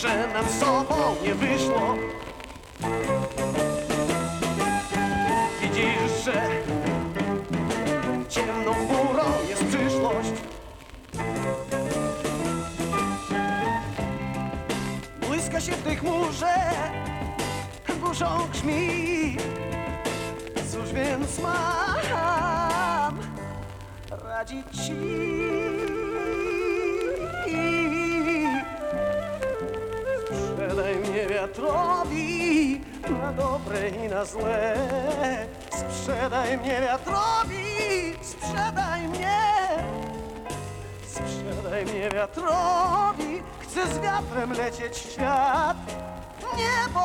że nam sobą nie wyszło. Widzisz, że ciemną chmurą jest przyszłość. Błyska się w tej chmurze, burzą grzmi. Cóż więc mam radzić ci? Wiatrowi na dobre i na złe. Sprzedaj mnie wiatrowi, sprzedaj mnie. Sprzedaj mnie wiatrowi, chcę z wiatrem lecieć w świat. Niebo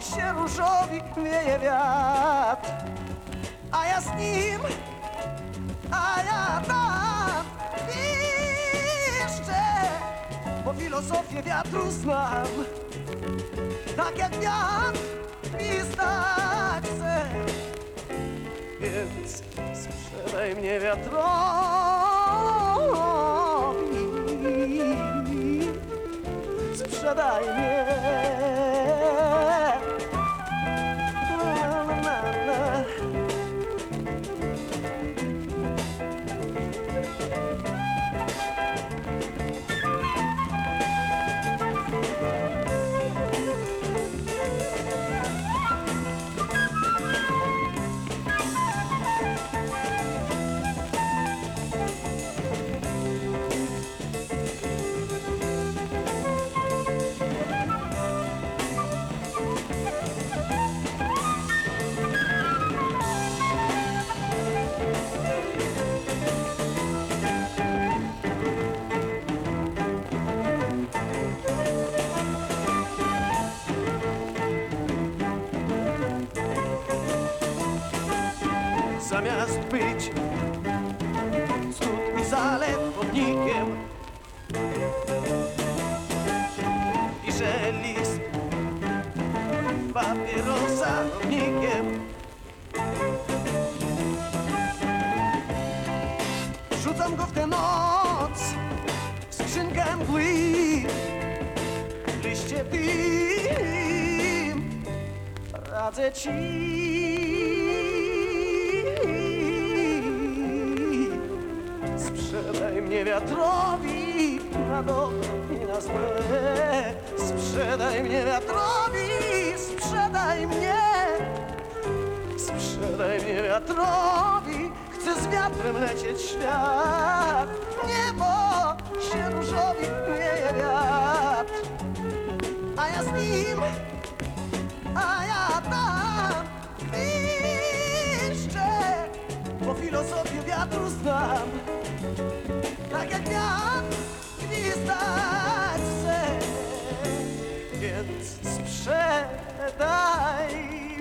się różowi wieje wiatr, a ja z nim, a ja tam piszczę, bo filozofię wiatru znam. Tak jak wiatr gwizdać chcę, więc sprzedaj mnie wiatrowi. Sprzedaj mnie. Zamiast być. Cud i zaletownikiem Piszę list papierosa Rzucam go w tę noc w skrzynkę mgły Liście tym. Radzę ci Sprzedaj mnie wiatrowi na dobre i na złe. Sprzedaj mnie wiatrowi, sprzedaj mnie. Sprzedaj mnie wiatrowi, chcę z wiatrem lecieć świat. Niebo się różowi wieje wiatr. A ja z nim, filozofię wiatru znam Tak jak wiatr gwizdać chce Więc sprzedaj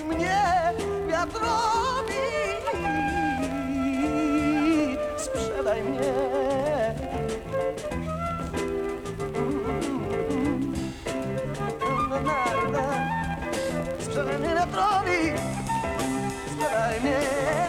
mnie wiatrowi Sprzedaj mnie Sprzedaj mnie wiatrowi Sprzedaj mnie